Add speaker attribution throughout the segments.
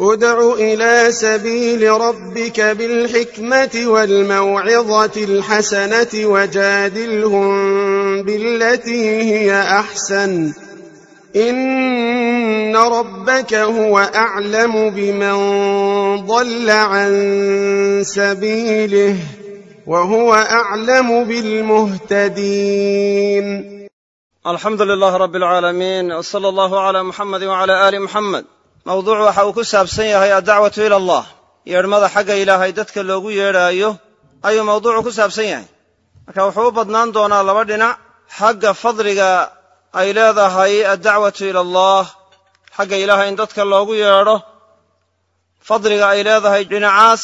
Speaker 1: ادع إلى سبيل ربك بالحكمة والموعظة الحسنة وجادلهم بالتي هي أحسن إن ربك هو أعلم بمن ضل عن سبيله وهو أعلم بالمهتدين
Speaker 2: الحمد لله رب العالمين وصلى الله على محمد وعلى آل محمد mawduucu waxa uu ku saabsan yahay addacwatu ila allah. Yeedhmada xagga ilaahay dadka loogu yeedhaayo ayuu mawduucu ku saabsan yahay. Marka wuxuu u badnaan doonaa laba dhinac. Xagga fadliga ay leedahay addacwatu ila allah. Xagga ilaahay in dadka loogu yeedho. Fadliga ay leedahay dhinacaas.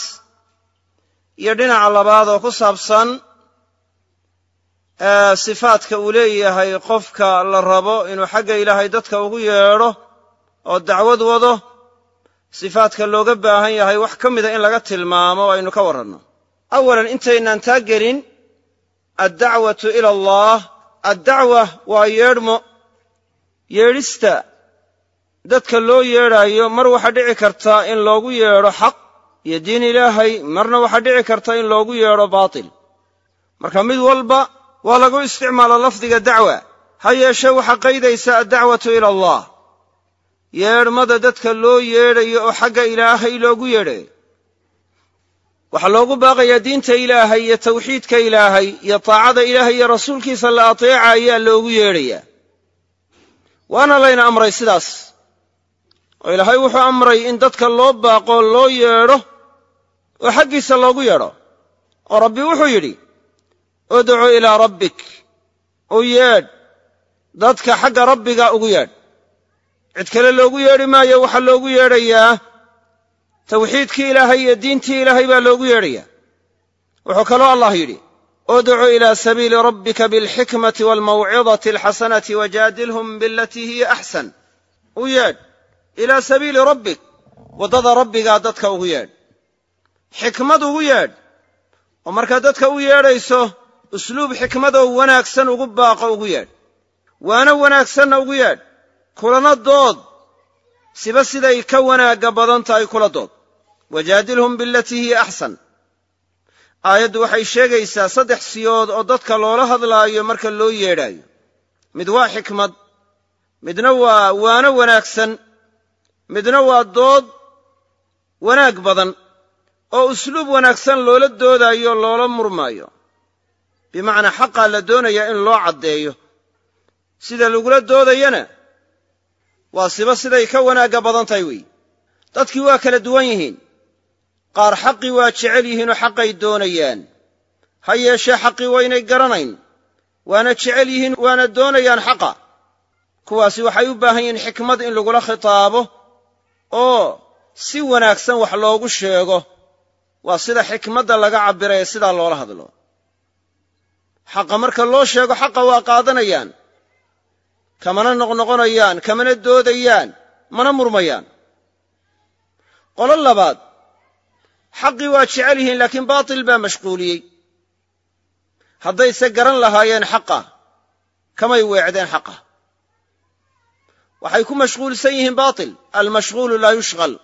Speaker 2: Iyo dhinaca labaad oo ku saabsan sifaadka uu leeyahay qofka la rabo inuu xagga ilaahay dadka ugu yeedho oo dacwad wado sifaadka looga baahan yahay wax ka mida in laga tilmaamo o aynu ka warranno. Awalan intaynaan taa gelin addacwatu ila allah addacwa waa yeedhmo yeedhista dadka loo yeedhaayo mar waxaa dhici karta in loogu yeedho xaq iyo diin ilaahay marna waxaa dhici karta in loogu yeedho baatil. Marka mid walba waa lagu isticmaala lafdiga dacwa ha yeeshee waxaa qaydaysa addacwatu ila allah yeedhmada dadka loo yeedhayo oo xagga ilaahay loogu yeedhayo waxaa loogu baaqayaa diinta ilaahay iyo tawxiidka ilaahay iyo taacada ilaahay iyo rasuulkiisa la ateeca ayaa loogu yeedhayaa waana layna amray sidaas. Oo ilaahay wuxuu amray in dadka loo baaqo loo yeedho oo xaggiisa loogu yeedho. Oo rabbi wuxuu yidhi udcu ilaa rabbik u yeedh dadka xagga rabbiga ugu yeedh cid kale loogu yeedhi maayo waxaa loogu yeedhayaa tawxiidkii ilaahay iyo diintii ilaahay baa loogu yeedhayaa wuxuu kaloo allah yidhi udcu ilaa sabiili rabbika bilxikmati waalmawcidati alxasanati wajaadilhum bilatii hiya axsan. U yeedh ilaa sabiili rabbik waddada rabbigaa dadka ugu yeedh. Xikmad ugu yeedh oo markaa dadka u yeedhayso usluub xikmadoo wanaagsan ugu baaqo ugu yeedh. Waana wanaagsanna ugu yeedh kulana dood. Siba siday ka wanaagga badan tahay kula dood. Wajaadilhum bilatii hiya axsan aayaddu waxay sheegaysaa saddex siyood oo dadka loola hadlaayo marka loo yeedhaayo. Mid waa xikmad midna waa waano wanaagsan midna waa dood wanaag badan oo usluub wanaagsan loola doodaayo loola murmaayo. Bimacnaa xaqaa la doonayaa in loo caddeeyo. Sida lagula doodayana waa siba siday ka wanaagga badan tahay weeye dadkii waa kala duwan yihiin. Qaar xaqii waa jecel yihiinoo xaqay doonayaan. Ha yeeshee xaqii waynay garanayn. Waana jecel yihiin waana doonayaan xaqa. Kuwaasi waxay u baahan yihiin xikmad in lagula khitaabo oo si wanaagsan wax loogu sheego. Waa sida xikmadda laga cabbiray ee sidaa loola hadlo. Xaqa marka loo sheego xaqa waa qaadanayaan kamana noqnoqonayaan kamana doodayaan mana murmayaan. Qolo labaad xaqii waa jecel yihiin laakiin baatil baa mashquuliyey. Haddayse garan lahaayeen xaqa kamay weecdeen xaqa. Waxay ku mashquulsan yihiin baatil almashghuulu laa yushqal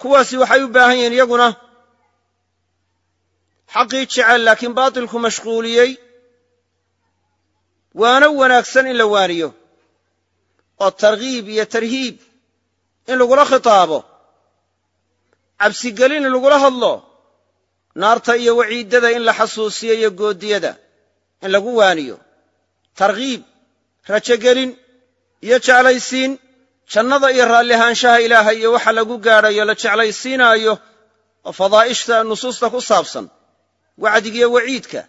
Speaker 2: kuwaasi waxay u baahan yihiin iyaguna xaqii jecel laakiin baatilku mashquuliyey waano wanaagsan in la waaniyo oo targhiib iyo tarhiib in lagula khitaabo cabsigelin in lagula hadlo naarta iyo waciiddada in la xasuusiyo iyo gooddiyada in lagu waaniyo targhiib rajogelin iyo jeclaysiin jannada iyo raallihaanshaha ilaahay iyo waxa lagu gaadhayo la jeclaysiinaayo oo fadaa'ishta nusuusta ku saabsan wacdigiyo waciidka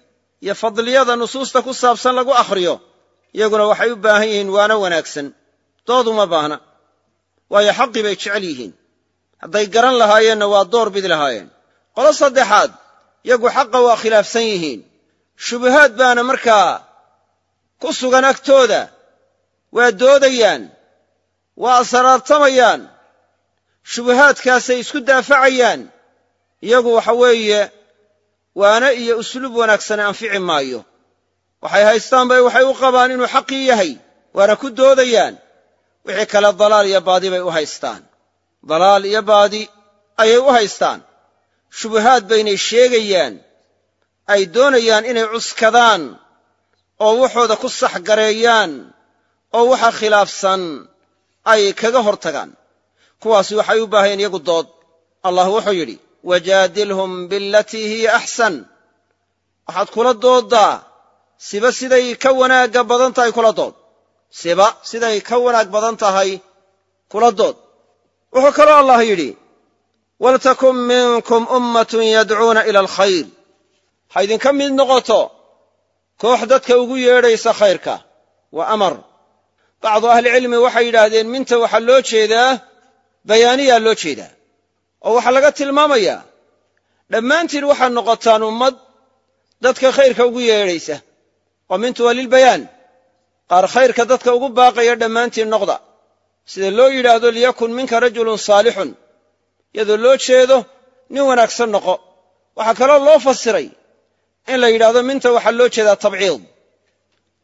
Speaker 2: iyo fadliyada nusuusta ku saabsan lagu akhriyo iyaguna waxay u baahan yihiin waano wanaagsan. Dood uma baahna. Waayo xaqii bay jecel yihiin. Hadday garan lahaayeenna waa door bidi lahaayeen. Qolo saddexaad yagu xaqa waa khilaafsan yihiin. Shubahaad baana markaa ku sugan agtooda. Waa doodayaan. Waa asraartamayaan shubahaadkaasay isku daafacayaan. Iyagu waxa weeye waana iyo usluub wanaagsane anfici maayo. Waxay haystaan bay waxay u qabaan inuu xaqii yahay waana ku doodayaan. Wixii kale dalaal iyo baadi bay u haystaan. Dalaal iyo baadi ayay u haystaan. Shubuhaad baynay sheegayaan. Ay doonayaan inay cuskadaan oo waxooda ku sax gareeyaan oo waxa khilaafsan ay kaga hor tagaan kuwaasi waxay u baahayeen iyagu dood. Allah wuxuu yidhi wajaadilhum bilatii hiya axsan. Waxaad kula dooddaa siba siday ka wanaagga badan tahay kula dood. Siba siday ka wanaag badan tahay kula dood. Wuxuu kaloo allah yidhi waltakun minkum ummatun yadcuuna ila alkhayr. Ha idinka mid noqoto koox dadka ugu yeedhaysa khayrka waa amar. Bacdu ahlicilmi waxay yidhaahdeen minta waxaa loo jeedaa bayaaniyaa loo jeedaa oo waxaa laga tilmaamayaa dhammaantiin waxaad noqotaan ummad dadka khayrka ugu yeedhaysa. Oo mintu waa lilbayaan qaar khayrka dadka ugu baaqaya dhammaantiin noqda. Sida loo yidhaahdo liyakun minka rajulun saalixun. Iyadoo loo jeedo nin wanaagsan noqo. Waxaa kaloo loo fasiray in la yidhaahdo minta waxaa loo jeedaa tabciid.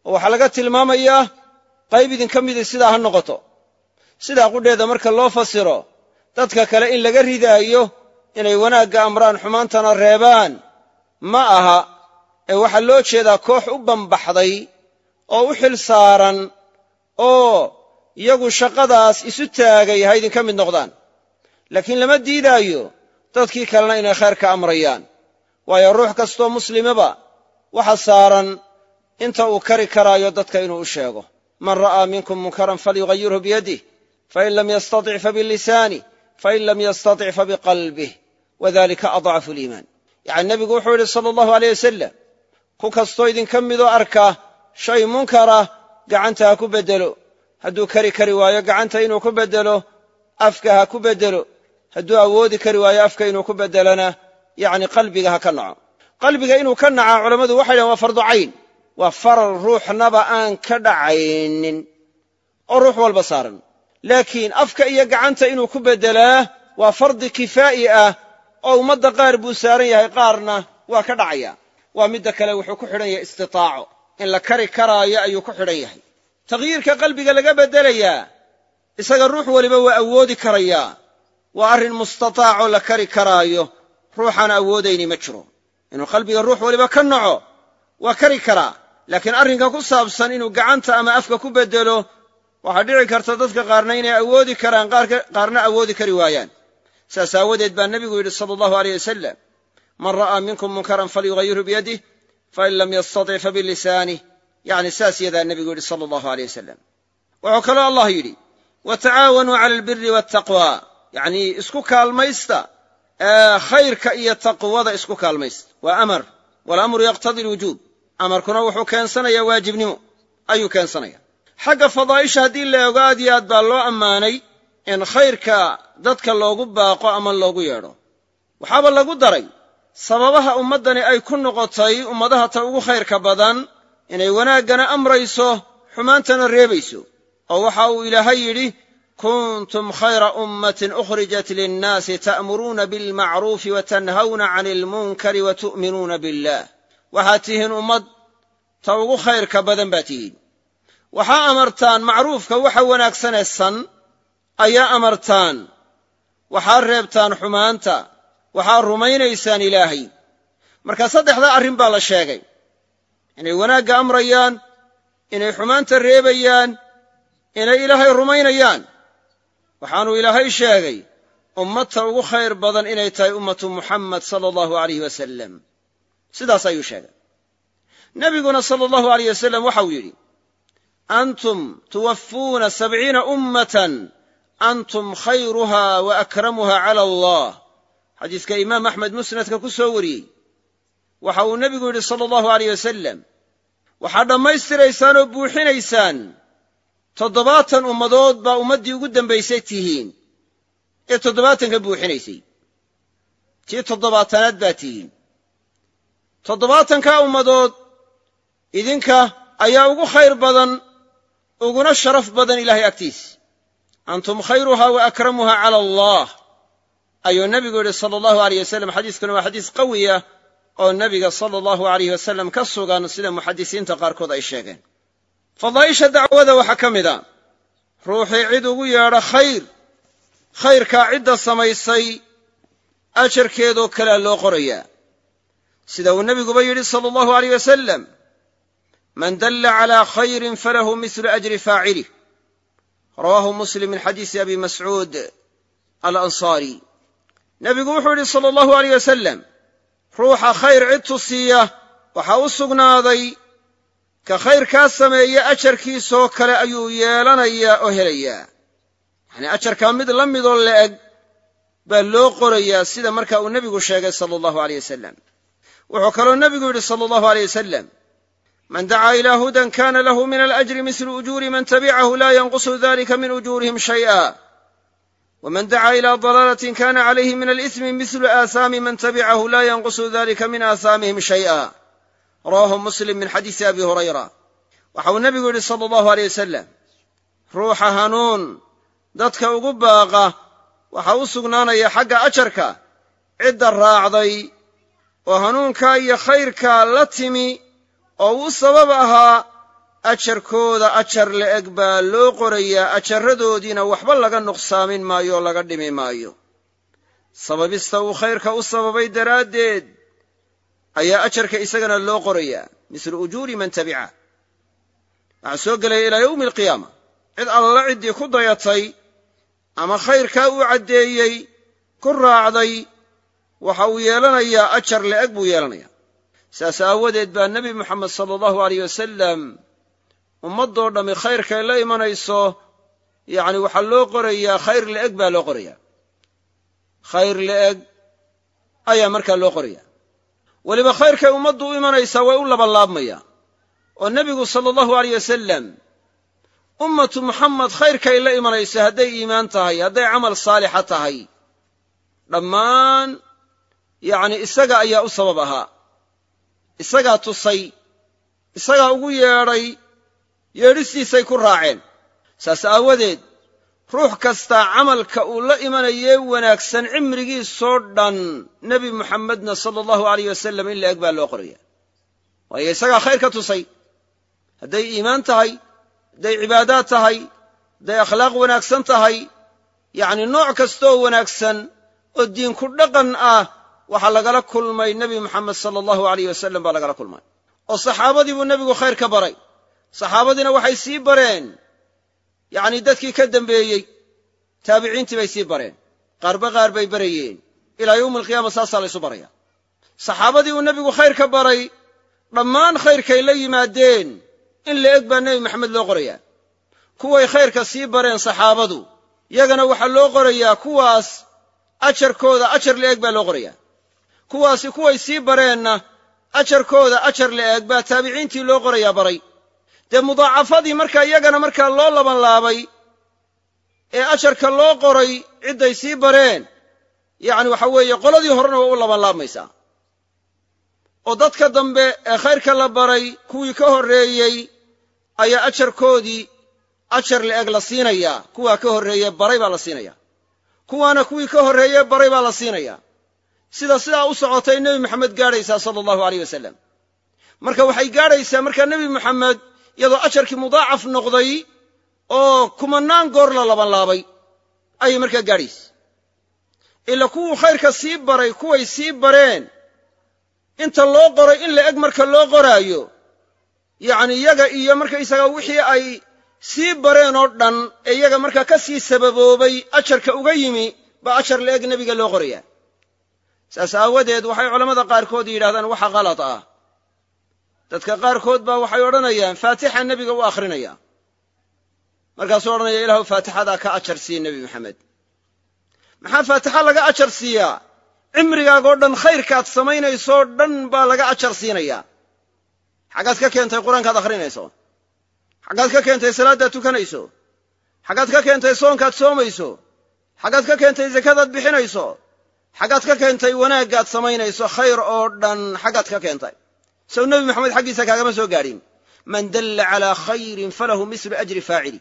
Speaker 2: Oo waxaa laga tilmaamayaa qayb idinka midii sidaa ha noqoto. Sidaa qudheeda marka loo fasiro dadka kale in laga ridaayo inay wanaagga amraan xumaantana reebaan. Ma aha ee waxaa loo jeedaa koox u bambaxday oo u xil saaran oo iyagu shaqadaas isu taagay ha idinka mid noqdaan. Laakiin lama diidaayo dadkii kalena inay khayr ka amrayaan. Waayo ruux kastoo muslimaba waxa saaran inta uu kari karaayo dadka inuu u sheego. Man ra'aa minkum munkaran falyugayirhu biyadih fain lam yastatic fabilisanih fain lam yastatic fabiqalbih wadalika adcafu liimaan yacni nebigu wuxuu yidhi sala allahu aleyh wasalam ku kastoo idinka midoo arka shay munkara gacanta ha ku beddelo hadduu kari kari waayo gacanta inuu ku beddelo afka ha ku beddelo hadduu awoodi kari waayo afka inuu ku beddelona yacni qalbiga ha ka naco qalbiga inuu ka nacaa culammadu waxay dhahen waa fardu waa faral ruuxnaba aan ka dhacaynin oo ruux walba saaran laakiin afka iyo gacanta inuu ku beddelaa waa fardi kifaa'i ah oo ummadda qaar buu saaran yahay qaarna waa ka dhacaya. Waa midda kale wuxuu ku xidhan yahay istitaaco. In la kari karaayo ayuu ku xidhan yahay. Takhyiirka qalbiga laga beddelayaa isaga ruux weliba waa awoodi karayaa waa arrin mustataacoo la kari karaayo. Ruuxaan awoodayni ma jiro. Inuu qalbiga ruux weliba ka naco waa kari karaa. Laakiin arrinka ku saabsan inuu gacanta ama afka ku beddelo waxaa dhici karta dadka qaarna inay awoodi karaan qaarna awoodi kari waayaan. Saas aawadeed baa nebigu yidhi sala allahu aleyh wasalam man ra'aa minkum munkaran falyugayirhu biyadih fain lam yastatic fabilisaanih yacni saas yadaa nebigu yidhi sala allahu aleyh wasalam wuxuu kaloo allah yidhi watacaawanuu cala albiri waataqwa yacnii isku kaalmaysta khayrka iyo taqwada isku kaalmaysta. Waa amar walamru yaqtadi alwujuub. Amarkuna wuxuu keensanayaa waajibnimo ayuu keensanaya xagga fadaa'isha haddii la eego aad iyo aad baa loo ammaanay in khayrka dadka loogu baaqo ama loogu yeedho. Waxaaba lagu daray sababaha ummaddani ay ku noqotay ummadaha ta ugu khayrka badan inay wanaaggana amrayso xumaantana reebayso. Oo waxa uu ilaahay yidhi kuntum khayra ummatin ukhrijat linnaasi ta'muruuna bilmacruufi wa tanhawna cani ilmunkari wa tu'minuuna billah. Waxaad tihiin ummad ta ugu khayrka badan baa tihiin waxaa amartaan macruufka waxa wanaagsanee san ayaa amartaan. Waxaa reebtaan xumaanta waxaa rumaynaysaan ilaahay. Marka saddexdaa arrin baa la sheegay. Inay wanaagga amrayaan inay xumaanta reebayaan inay ilaahay rumaynayaan. Waxaanuu ilaahay sheegay ummadta ugu khayr badan inay tahay ummatu muxamed sala allahu alayh wasalam sidaas ayuu sheegay. Nebiguna sala allahu alayh wasalam waxa uu yidhi antum tuwaffuuna sabciina ummatan antum khayruha wa akramuha cala allah xadiiska imaam axmed musnadka ku soo wariyey waxa uu nebigu yidhi sala allahu aleyh wasalam waxaad dhammaystiraysaan oo buuxinaysaan toddobaatan ummadood baa ummaddii ugu dambaysay tihiin ee toddobaatanka buuxinaysay tii toddobaatanaad baa tihiin toddobaatankaa ummadood idinka ayaa ugu khayr badan uguna sharaf badan ilahay agtiisa antum khayruha wa akramuha cala allah. Ayuu nebigu yidhi sala allahu aleyh wasalam xadiiskuna waa xadiis qawiya oo nebiga sala allahu aleyh wasalam ka sugan sida muxadisiinta qaarkood ay sheegeen. Fadaa'isha dacwada waxaa ka mid a. Ruuxii cid ugu yeedha khayr. Khayrkaa cidda samaysay ajarkeedoo kalea loo qorayaa. Sida uu nebiguba yidhi sala allahu aleyh wasalam man dalla calaa khayrin falahu mislu ajri faacilih rawaahu muslim min xadiisi abi mascuud alansaari. Nebigu wuxuu yidhi sala allahu aleyh wasalam ruuxa khayr cid tusiiya waxaa u sugnaaday ka khayrkaa sameeya ajarkiisoo kale ayuu yeelanayaa oo helayaa yacnii ajarkaa mid la midoo la'eg baa loo qorayaa sida marka uu nebigu sheegay sala allahu aleyh wasalam wuxuu kaloo nebigu yidhi sala allahu aleyh wasalam man dacaa ilaa hudan kaana lahu min alajri mislu ujuuri man tabicahu laa yanqusu dalika min ujuurihim shay'a wman dacaa ilaa dalaalatin kana calayhi min alismi mislu aahaami man tabicahu laa yanqusu dalika min aahaamihim shay'a rawaahu muslim min xadiisi abi hurayra waxa uu nebigu yidhi sala allahu aleyh wasalam ruuxa hanuun dadka ugu baaqa waxa u sugnaanaya xagga ajarka cidda raacday oo hanuunkaa iyo khayrkaa la timi oo u sabab ahaa ajarkooda ajar la'eg baa loo qorayaa ajarradoodiina waxba laga nuqsaamin maayo oo laga dhimi maayo. Sababista uu khayrka u sababay daraaddeed ayaa ajarka isagana loo qorayaa mislu ujuuri man tabica. Waxaa soo gelaya ilaa yowmi alqiyaama. Cid alla ciddii ku dayatay ama khayrkaa uu caddeeyey ku raacday waxa uu yeelanayaa ajar la'eg buu yeelanayaa saas aawadeed baa nebi moxamed sala allahu aleyh wasalam ummaddoo dhammi khayrkay la imanayso yacni waxaa loo qorayaa khayr la'eg baa loo qorayaa. Khayr la'eg ayaa markaa loo qorayaa. Weliba khayrkay ummaddu u imanaysaa way u labanlaabmayaa oo nebigu sala allahu aleyh wasalam ummatu muxamed khayrkay la imanayso hadday iimaan tahay hadday camal saalixa tahay dhammaan yacni isaga ayaa u sabab ahaa isagaa tusay isagaa ugu yeedhay yeedhistiisay ku raaceen. Saas aawadeed ruux kastaa camalka uu la imanayee wanaagsan cimrigiisoo dhan nebi muxammedna sala allahu aleyh wasalam in la-eg baa loo qoraya. Waayo isagaa khayr ka tusay. Hadday iimaan tahay hadday cibaadaad tahay hadday akhlaaq wanaagsan tahay yacni nooc kastooo wanaagsan oo diinku dhaqan ah waxaa lagala kulmay nebi moxamed sala allahu aleyh wasalam baa lagala kulmay. oo saxaabadii buu nebigu khayr ka baray. saxaabadiina waxay sii bareen. yacnii dadkii ka dambeeyey taabiciintii bay sii bareen. qaarba qaar bay barayeen. ilaa yowmi alqiyaama saasaa laysu baraya. saxaabadii uu nebigu khayr ka baray. dhammaan khayrkay la yimaadeen. in la eg baa nebi maxamed loo qorayaa. kuway khayrka sii bareen saxaabadu. yagana waxaa loo qorayaa kuwaas ajarkooda ajar la eg baa loo qorayaa kuwaasi kuway sii bareenna ajarkooda ajar la eg baa taabiciintii loo qorayaa baray. Dee mudaacafadii markaa iyagana markaa loo labanlaabay ee ajarka loo qoray cidday sii bareen yacni waxa weeye qoladii horena waa u labanlaabmaysaa. Oo dadka dambe ee khayrka la baray kuwii ka horreeyey ayaa ajarkoodii ajar la eg la siinayaa. Kuwaa ka horreeye baray baa la siinaya kuwaana kuwii ka horreeye baray baa la siinayaa sida sidaa u socotay nebi moxamed gaadhaysaa sala allahu aleyh wasalam marka waxay gaadhaysaa markaa nebi moxamed iyadoo ajarkii mudaacaf noqday oo kumannaan goor la labanlaabay ayay markaa gaadhaysa. Ila kuwuu khayrka sii baray kuway sii bareen. Inta loo qoray in la eg marka loo qoraayo yacni iyaga iyo markaysaga wixii ay sii bareen oo dhan ee iyaga markaa ka sii sababoobay ajarka uga yimi baa ajar la eg nebiga loo qorayaa saas aawadeed waxay culammada qaarkood yidhahdaan waxa kalad ah. Dadka qaarkood baa waxay odhanayaan faatixa nebiga u akhrinaya. Markaasuu odhanaya ilaahu faatixadaa ka ajar siiya nebi maxamed maxaa faatixa laga ajar siiyaa? Cimrigaagoo dhan khayrkaad samaynaysoo dhan baa laga ajar siinayaa. Xaggaad ka keentay qur'aankaad akhrinayso? Xaggaad ka keentay salaaddaad tukanayso? Xaggaad ka keentay soonkaad soomayso? Xaggaad ka keentay zakadaad bixinayso xaggaad ka keentay wanaaggaad samaynayso khayr oo dhan xaggaad ka keentay. Sow nebi maxamed xaggiisa kaagama soo gaadhin. Man dalla calaa khayrin falahu mislu ajri faacili.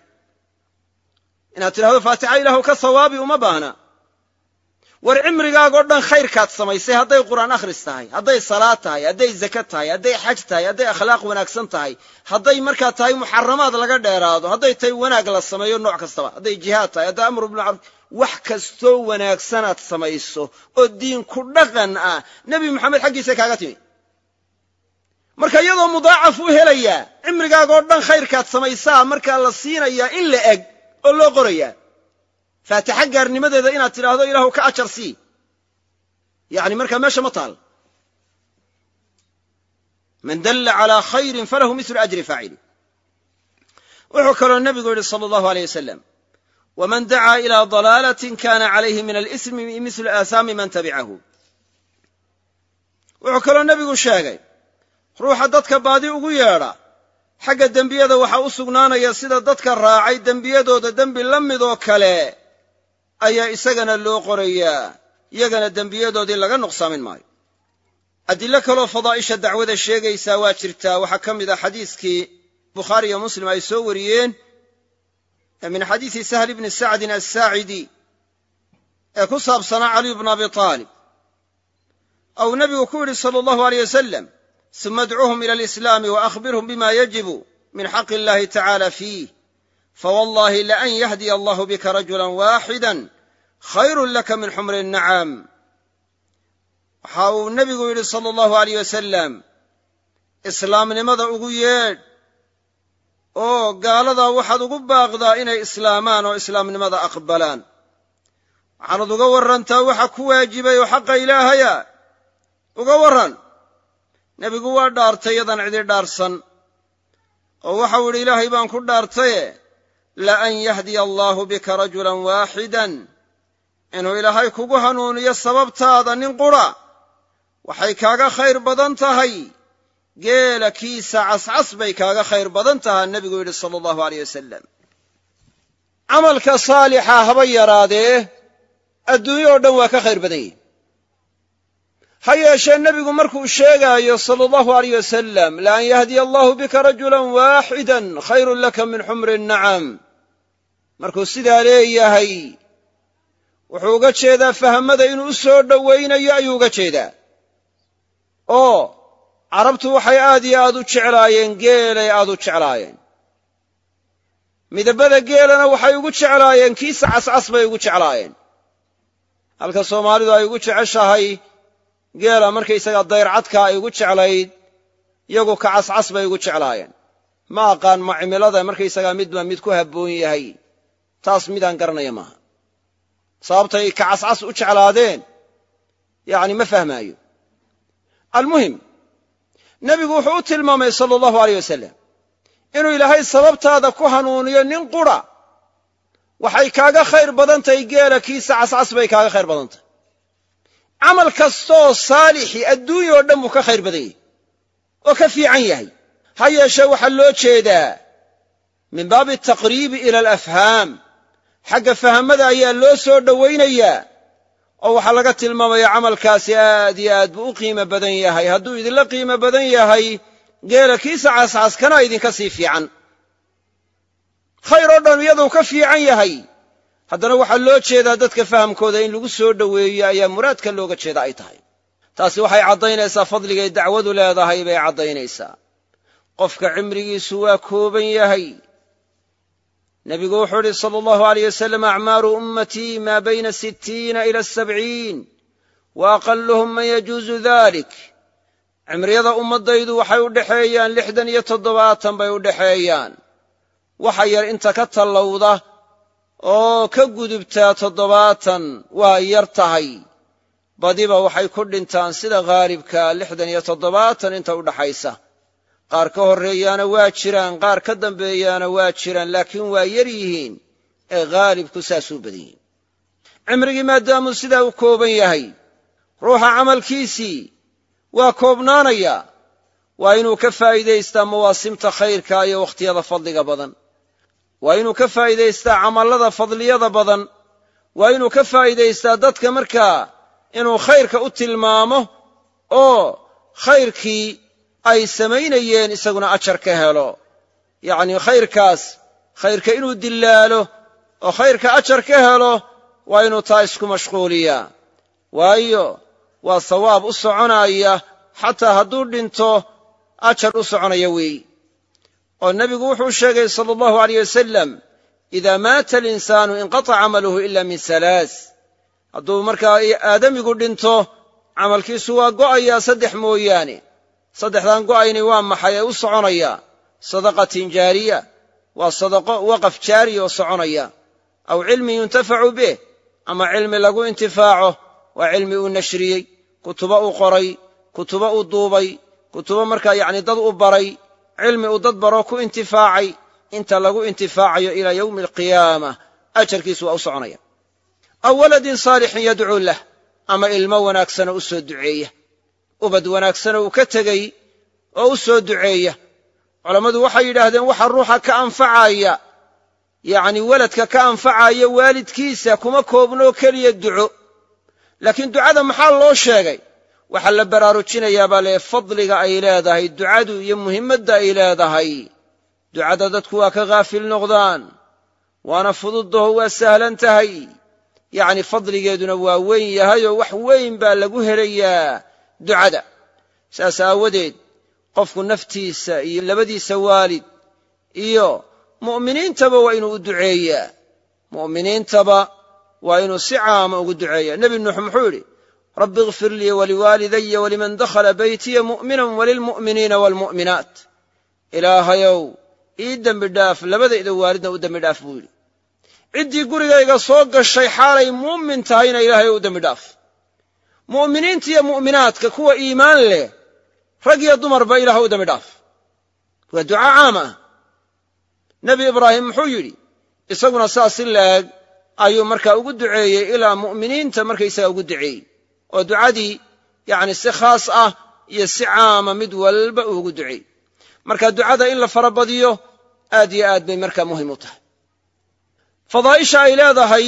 Speaker 2: Inaad tidhahdo faatixa ilaahu ka sawaabi uma baahna. War cimrigaagoo dhan khayrkaad samaysay hadday qur'aan akhris tahay hadday salaad tahay hadday zaka tahay hadday xaj tahay hadday akhlaaq wanaagsan tahay hadday markaa tahay muxaramaad laga dheeraado hadday tahay wanaag la sameeyo nooc kastaba hadday jihaad tahay hadday amru bilmacruf wax kastoo wanaagsanaad samayso oo diin ku dhaqan ah nebi moxamed xaggiisa kaaga timi. Marka iyadoo mudaacaf u helayaa cimrigaagoo dhan khayrkaad samaysaa markaa la siinayaa in la eg oo loo qorayaa faatixa gaarnimadeeda inaad tidhaahdo ilaahu ka ajar sii. Markaa meesha ma taal. Man dalla calaa khayrin falahu mislu ajri faacili wuxuu kaloo nebigu yidhi sala allahu aleyh wasalam waman dacaa ilaa dalaalatin kana calayhi min alismi mislu aahaami man tabicahu wuxuu kaloo nebigu sheegay ruuxa dadka baadi ugu yeedha xagga dembiyada waxaa u sugnaanaya sida dadka raacay dembiyadooda dembi la midoo kale ayaa isagana loo qorayaa iyagana dembiyadoodii laga nuqsaamin maayo adilo kaloo fadaa'isha dacwada sheegaysaa waa jirtaa waxaa ka mid a xadiiskii bukhaari iyo muslim ay soo wariyeen min xadiisi sahli bni sacdin assaacidi ee ku saabsanaa caliy bna abi aalib ou nebigu ku yidhi sala allahu aleyh wasalam suma adcuuhum ila alislaami waakhbirhum bima yajibu min xaqi illahi tacaala fiih. Fawallahi laan yahdiya allahu bika rajula waaxida khayrun laka min xumri nacam waxa uu nebigu yidhi sala allahu aleyh wasalam islaamnimada ugu yeedh oo gaaladaa waxaad ugu baaqdaa inay islaamaan oo islaamnimada aqbalaan. Waxaanad uga warrantaa waxa ku waajibay oo xaqa ilaahaya uga warran. Nebigu waa dhaartay yadan cidi dhaarsan. Oo waxau idhi ilaahay baan ku dhaartaye laan yahdiya allaahu bika rajulan waaxidan. Inuu ilaahay kugu hanuuniyo sababtaada nin qura. Waxay kaaga khayr badan tahay geela kiisa cascas bay kaaga khayr badan tahaa nebigu yidhi sala allahu aleyh wasalam camalka saalixa haba yaraadee adduunyo oo dhan waa ka khayr badan yihi ha yeeshee nebigu markuu sheegaayo sala allahu aleyh wasalam laan yahdiya allahu bika rajulan waaxidan khayrun laka min xumri nacam. Markuu sidaa leeyahay wuxuu uga jeedaa fahmada inuu u soo dhowaynayo ayuu uga jeedaa. Oo carabtu waxay aad iyo aad u jeclaayeen geelay aad u jeclaayeen. Midabada geelana waxay ugu jeclaayeen kiisa cascas bay ugu jeclaayeen. Halka soomaalidu ay ugu jeceshahay geela markaysaga dayrcadka ay ugu jeclayd yagu ka cascas bay ugu jeclaayeen. Ma aqaan ma cimilada markaysagaa midba mid ku habboon yahay taas midaan garanaya maaha. Sababtay ka cascas u jeclaadeen yacni ma fahmaayo. Almuhim nebigu wuxuu u tilmaamay sala allahu aleyh wasalam inuu ilaahay sababtaada ku hanuuniyo nin qura waxay kaaga khayr badan tahay geela kiisa cascas bay kaaga khayr badan tahay. Camal kastooo saalixi adduunya oo dhan buu ka khayr badan yahay oo ka fiican yahay. Ha yeeshee waxaa loo jeedaa min baabi ataqriibi ila alafhaam. Xagga fahmada ayaa loo soo dhowaynayaa oo waxaa laga tilmaamaya camalkaasi aad iyo aad buu u qiimo badan yahay. Hadduu idinla qiimo badan yahay geela kiisa cascaskana idinka sii fiican. Khayr oo dhan iyaduu ka fiican yahay. Haddana waxaa loo jeedaa dadka fahamkooda in lagu soo dhoweeyo ayaa muraadka looga jeeda ay tahay. Taasi waxay caddaynaysaa fadligay dacwadu leedahay bay caddaynaysaa. Qofka cimrigiisu waa kooban yahay nebigu wuxuu idhi sala allahu aleyh wasalam acmaaru ummatii maa bayna sittiina ila sabciin wa aqaluhum man yajuusu dalik cimriyada ummaddaydu waxay u dhexeeyaan lixdan iyo toddobaatan bay u dhexeeyaan waxa yar inta ka tallowda oo ka gudubtaa toddobaatan waa yar tahay. Badiba waxay ku dhintaan sida khaalibka lixdan iyo toddobaatan inta u dhaxaysa qaar ka horreeyaana waa jiraan qaar ka dambeeyaana waa jiraan laakiin waa yar yihiin. Ee khaalibku saasuu badan yihiin cimrigii maadaamuu sidaa u kooban yahay ruuxa camalkiisii waa koobnaanayaa waa inuu ka faa'iidaystaa mawaasimta khayrka iyo wakhtiyada fadliga badan. Waa inuu ka faa'iidaystaa camallada fadliyada badan. Waa inuu ka faa'iidaystaa dadka markaa inuu khayrka u tilmaamo oo khayrkii ay samaynayeen isaguna ajar ka helo. Yacnii khayrkaas khayrka inuu dillaalo oo khayrka ajar ka helo waa inuu taa isku mashquuliyaa waayo waa sawaab u soconaya xataa hadduu dhinto ajar u soconaya weeyi oo nebigu wuxuu sheegay sala allahu aleyh wasalam idaa maata alinsaanu inqataca camaluhu ila min halaas hadduu markaa aadamigu dhinto camalkiisu waa go'ayaa saddex mooyaane saddexdan go'ayni waa maxay ee u soconaya? Sadaqatin jaariya. Waa sadaqo waqaf jaariya oo soconaya. Aw cilmin yuntafacu bih ama cilmi lagu intifaaco waa cilmi uu nashriyey kutubo uu qoray kutubo uu duubay kutubo markaa yacni dad u baray cilmi uu dad baroo ku intifaacay inta lagu intifaacayo ilaa yowmi alqiyaama ajarkiisu waa u soconaya. Aw waladin saalixin yadcuu lah ama ilmo wanaagsanoo u soo duceeya ubad wanaagsanoo uu ka tegey oo u soo duceeya. Culammadu waxay yidhaahdeen waxa ruuxa ka anfacaya yacni weladka ka anfacaya waalidkiisa kuma koobnoo keliya duco. Laakiin ducada maxaa loo sheegay? Waxaa la baraarujinayaa baa lee fadliga ay leedahay ducadu iyo muhimmadda ay leedahay. Ducada dadku waa ka ghaafil noqdaan waana fududdaho waa sahlan tahay. Yacni fadligeeduna waa weyn yahayoo wax weyn baa lagu helayaa ducada. Saas aawadeed qofku naftiisa iyo labadiisa waalid iyo mu'miniintaba waa inuu u duceeyaa. Mu'miniintaba waa inuu si caama ugu duceeyaa. Nebi nuux muxuu yidhi rabbi ikfir lii waliwaalidaya waliman dakhala beytiya mu'minan walilmu'miniina waalmu'minaat ilaahayow ii dembi dhaaf labadayda waalidna u dembi dhaaf buu yidhi. Ciddii gurigayga soo gashay xaalay muumin tahayna ilaahayow u dembi dhaaf mu'miniinta iyo mu'minaadka kuwa iimaan leh rag iyo dumarba ilaah u dembi dhaaf. Waa duca caam ah. Nebi ibraahim muxuu yidhi isaguna saas si laeg ayuu markaa ugu duceeyey ilaa mu'miniinta markaysaga ugu duceeyey. Oo ducadii yacni si khaas ah iyo si caama mid walba uu ugu duceeyey. Marka ducada in la farabadiyo aad yo aad bay markaa muhiim u tahay. Fadaa'isha ay leedahay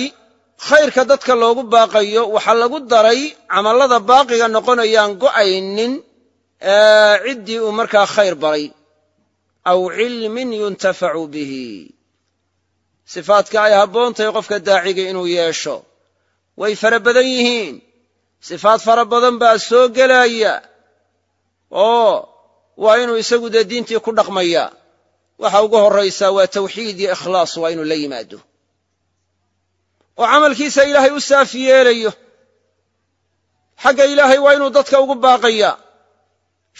Speaker 2: khayrka dadka loogu baaqayo waxaa lagu daray camallada baaqiga noqonayaan go'aynin ciddii uu markaa khayr baray. Aw cilmin yuntafacu bihi. Sifaadka ay habboontahay qofka daaciga inuu yeesho. Way fara badan yihiin. Sifaad fara badan baa soo gelaya oo waa inuu isagu dee diintii ku dhaqmaya. Waxa ugu horraysaa waa tawxiid iyo ikhlaas waa inuu la yimaado oo camalkiisa ilaahay u saafi yeelayo. Xagga ilaahay waa inuu dadka ugu baaqaya.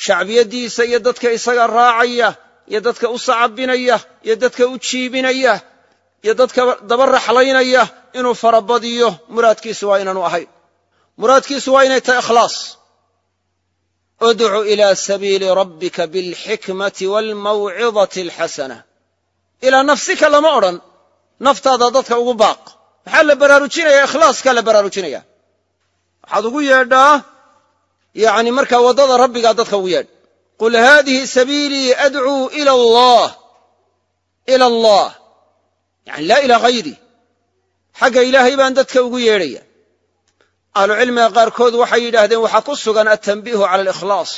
Speaker 2: Shacbiyaddiisa iyo dadka isaga raacaya iyo dadka u sacabinaya iyo dadka u jiibinaya iyo dadka daba raxlaynaya inuu farabadiyo. Muraadkiisu waa inaanu ahayn muraadkiisu waa inay tahay ikhlaas. Udcu ila sabiili rabbika bilxikmati waalmawcidati alxasana. Ilaa nafsika lama odhan. Naftaada dadka ugu baaq maxaa la baraarujinaya? Ikhlaaskaa la baraarujinaya. Waxaad ugu yeedhaa yani markaa waddada rabbigaa dadka ugu yeedh. Qul haadihi sabiilii adcuu ila allah. Ila allah. Yani laa ilaa hayri xagga ilaahay baan dadka ugu yeedhaya. Ahlucilmiga qaarkood waxay yidhaahdeen waxaa ku sugan altanbiihu cala alikhlaas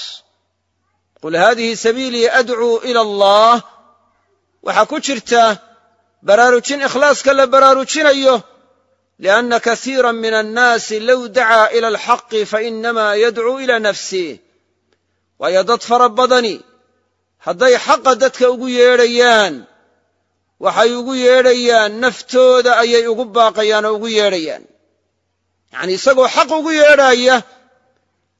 Speaker 2: qul haadihi sabiilii adcuu ila allah. Waxaa ku jirta baraarujin ikhlaaska la baraarujinayo lianna kasiira min annaasi low dacaa ila alxaqi fainama yadcuu ila nafsih waayo dad fara badani hadday xaqa dadka ugu yeedhayaan waxay ugu yeedhayaan naftooda ayay ugu baaqayaan oo ugu yeedhayaan yacnii isagoo xaq ugu yeedhaaya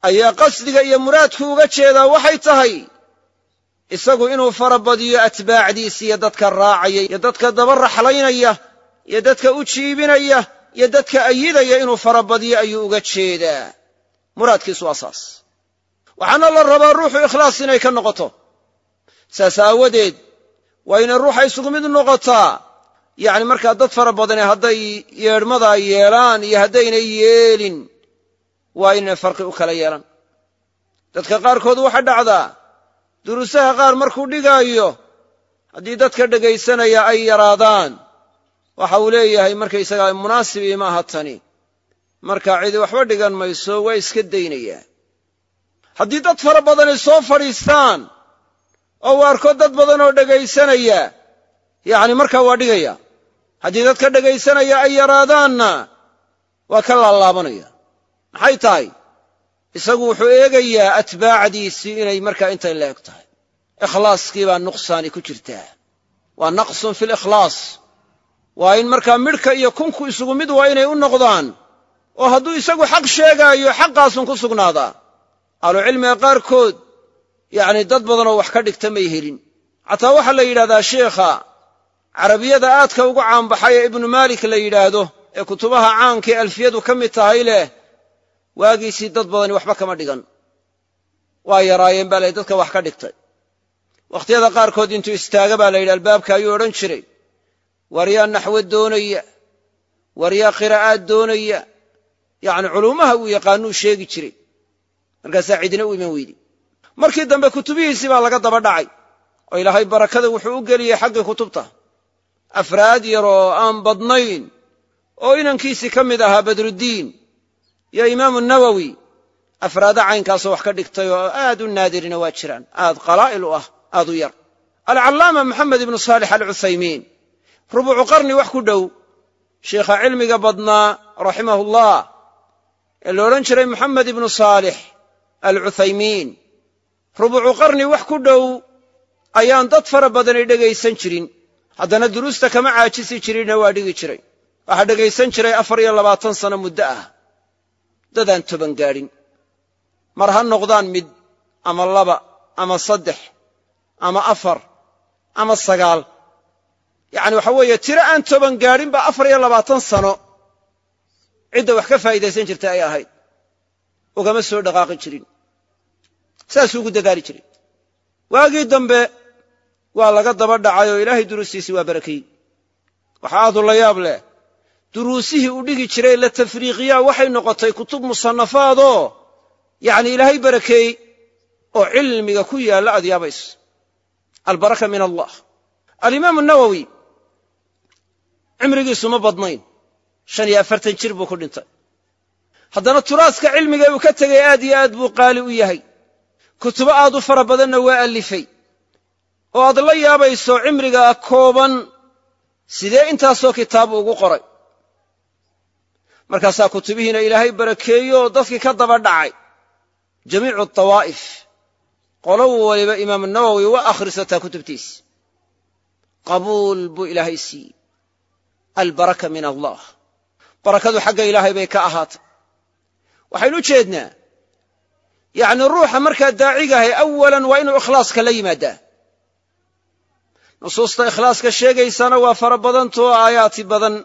Speaker 2: ayaa qasdiga iyo muraadku uga jeedaa waxay tahay isagu inuu farabadiyo atbaacdiisa iyo dadka raacaya iyo dadka daba raxlaynaya iyo dadka u jiibinaya iyo dadka ayidaya inuu farabadiyo ayuu uga jeedaa. Muraadkiisu waa saas. Waxaana la rabaa ruuxu ikhlaas inay ka noqoto. Saas aawadeed waa inay ruuxa isugu mid noqotaa. Yacni markaa dad fara badane hadday yeedhmadaa yeelaan iyo haddaynay yeelin waa inay farqi u kala yeelan. Dadka qaarkood waxa dhacdaa duruusaha qaar markuu dhigaayo haddii dadka dhegaysanaya ay yaraadaan waxa uu leeyahay markaysagaa munaasibii maaha tani marka cidi waxba dhigan mayso waa iska daynayaa haddii dad fara badani soo fadhiistaan oo uu arko dad badan oo dhegaysanaya yacni markaa waa dhigaya. Haddii dadka dhegaysanaya ay yaraadaanna waa ka laalaabanaya maxay tahay? Isagu wuxuu eegayaa atbaacdiisii inay markaa intay la eg tahay. Ikhlaaskii baa nuqsaani ku jirtaa. Waa naqsun fi likhlaas waa in markaa midhka iyo kunku isugu mid waa inay u noqdaan oo hadduu isagu xaq sheegaayo xaqaasun ku sugnaadaa. Ahlucilmiga qaarkood yacni dad badanoo wax ka dhigta may helin. Xataa waxaa la yidhahdaa sheikha carabiyada aadka ugu caanbaxay ee ibnu maalik la yidhaahdo ee kutubaha caankae alfiyadu ka mid tahay leh waagiisii dad badani waxba kama dhigan. Waa yaraayeen baa la dadka wax ka dhigtay. Wakhtiyada qaarkood intuu istaaga baa la yidhi albaabka ayuu odhan jiray war yaa naxwo doonaya? War yaa qiraa'aad doonaya? Yacni culuumaha uu yaqaanuu sheegi jiray. Markaasaa cidina u iman weydi markii dambe kutubihiisii baa laga daba dhacay oo ilaahay barakada wuxuu u geliyey xaggii kutubta. Afraad yar oo aan badnayn oo inankiisii ka mid ahaa badruddiin iyo imaamu nawowi afraada caynkaasoo wax ka dhigtay oo aad u naadirina waa jiraan. Aad qalaa'il u ah aad u yar. Alcallaama maxamed ibnu saalix alcuthaymiin rubucu qarni wax ku dhow sheikha cilmiga badnaa raximahullah ee la odhan jiray moxamed ibnu saalix alcuthaymiin. Rubucu qarni wax ku dhow ayaan dad fara badanay dhegaysan jirin. Haddana duruusta kama caajisi jirinna waa dhigi jiray. Waxaa dhegaysan jiray afar iyo labaatan sano muddo ah. Dadaan toban gaadhin. Mar ha noqdaan mid ama laba ama saddex ama afar ama sagaal yacni waxa weeye tiro aan toban gaadhin afar iyo labaatan sano cidda wax ka faa'iidaysan jirta ay ahayd. Ugama soo dhaqaaqi jirin. Saasuu ugu dadaali jiray. Waagii dambe waa laga daba dhacay oo ilaahay duruustiisii waa barakeyey waxa aadu la yaab leh. Duruusihii uu dhigi jiray la tafriiqiyaa waxay noqotay kutub musannafaadoo yacni ilaahay barakeeyey oo cilmiga ku yaalla aad yaabayso. Albaraka min allah. Alimaamu nawowi cimrigiisu ma badnayn. Shan iyo afartan jir buu ku dhintay. Haddana turaaska cilmiga uu ka tegay aad iyo aad buu qaali u yahay. Kutubo aad u fara badanna waa allifay. Oo aad la yaabayso cimrigaa kooban sidee intaasoo kitaabu ugu qoray? Markaasaa kutubihiina ilaahay barakeeyo dadkii ka daba dhacay. Jamiicu dawaa'if qolo waliba imaamu nawowi waa akhrisataa kutubtiisa qabuul buu ilaahay siiyey albaraka min allah? Barakadu xagga ilaahay bay ka ahaatay. Waxaynu u jeednaa yacni ruuxa markaa daacigahay awalan waa inuu ikhlaaska la yimaadaa. Nusuusta ikhlaaska sheegaysana waa fara badantoo aayaati badan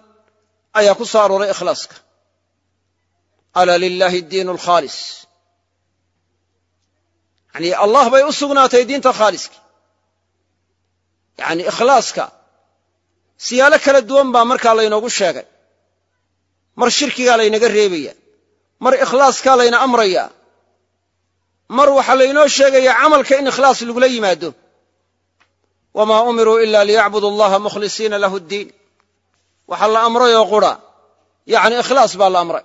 Speaker 2: ayaa ku soo arooray ikhlaaska. Alaa lilaahi addiinu alkhaalis yani allah bay u sugnaatay diinta khaaliska. Yani ikhlaaska siyaalo kala duwan baa markaa laynoogu sheegay. Mar shirkigaa laynaga reebaya. Mar ikhlaaskaa layna amraya. Mar waxaa laynoo sheegaya camalka in ikhlaas lagula yimaado. Wamaa umiruu ila liyacbudu allaha mukhlisiina lahu ddiin. Waxaa la amrayoo qura. Yacni ikhlaas baa la amray.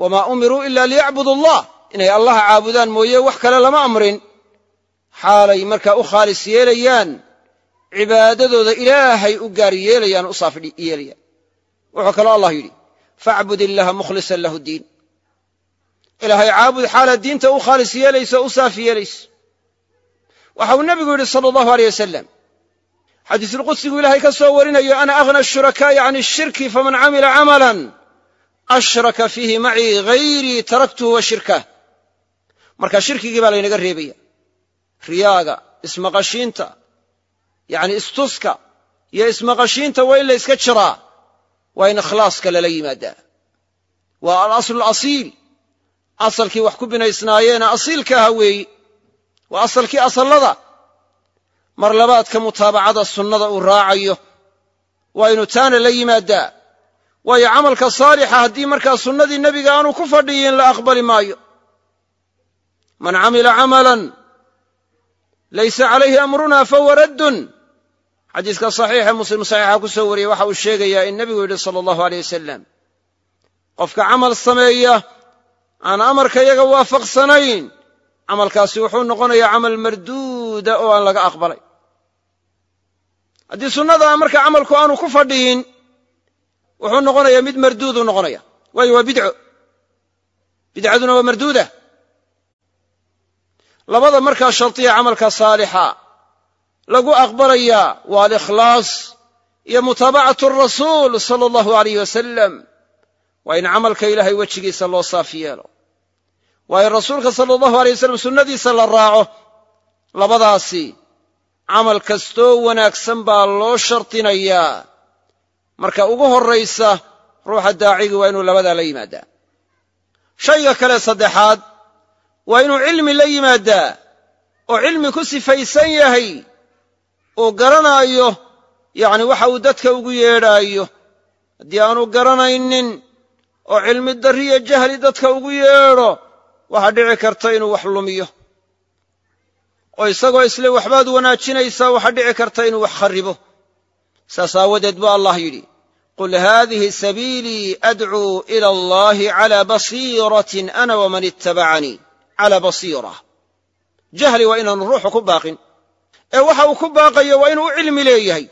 Speaker 2: Wamaa umiruu ila liyacbudu allah inay allaha caabudaan mooye wax kale lama amrin. Xaalay markaa u khaalis yeelayaan cibaadadooda ilaahay u gaar yeelayaan u saafi yeelayaan wuxuu kaloo allah yidhi facbud illaha mukhlisan lahu diin. Ilaahay caabud xaalaad diinta u khaalis yeelayso u saafi yeelayso. Waxa uu nebigu yidhi sala allahu aleyh wasalam xadiisulqudsigu ilaahay ka soo warinayo ana aghna ashurakaa'i can ishirki faman camila camalan ashraka fiihi macii hayrii taraktuhu wa marka shirkigii baa laynaga reebaya. Riyaaga ismaqashiinta yacni istuska iyo ismaqashiinta waa in la yska jiraa waa in ikhlaaska lala yimaadaa. Waa alaslu alasiil asalkii wax ku binaysnaayeena asiilka aha weeyi waa asalkii asallada. Mar labaadka mutaabacada sunnada uu raacayo waa inuu taana la yimaadaa. Waayo camalka saalixa haddii markaa sunnadii nebiga aanu ku fadhiyin la aqbali maayo. Man camila camalan laysa calayhi amruna fahuwa raddun xadiiska saxiixe muslim saxiixa ku soo wariyey waxa uu sheegayaa in nebigu yidhi sala allahu aleyh wasalam qofka camal sameeya aan amarka yaga waafaqsanayn camalkaasi wuxuu noqonayaa camal marduuda oo aan laga aqbalay. Haddii sunnada marka camalku aanu ku fadhiyin wuxuu noqonayaa mid marduudu noqonaya waayo waa bidco. Bidcaduna waa marduuda. Labada markaa shardiya camalka saalixa lagu aqbalayaa waa alikhlaas iyo mutaabacatu rasuul sala allahu alayh wasalam waa in camalka ilaahay wejigiisa loo saaf yeelo. Waa in rasuulka sala allahu alay wasalam sunnadiisa la raaco. Labadaasi camal kastoo wanaagsan baa loo shardinayaa marka ugu horraysa ruuxa daacigi waa inuu labadaa la yimaadaa. Shayga kale saddexaad waa inuu cilmi la yimaadaa oo cilmi ku sifaysan yahay uu garanaayo yacni waxa uu dadka ugu yeedhaayo. Haddii aanu garanaynin oo cilmi darriyo jahli dadka ugu yeedho waxaa dhici karta inuu wax lumiyo. Oo isagoo isle waxbaad wanaajinaysaa waxaa dhici karta inuu wax kharribo. Saas aawadeed buu allah yidhi qul haadihi sabiilii adcuu ila allahi calaa basiiratin ana waman ittabacanii. Calaa basiira. Jahli waa inaanu ruuxu ku baaqin ee waxa uu ku baaqayo waa inuu u cilmi leeyahay.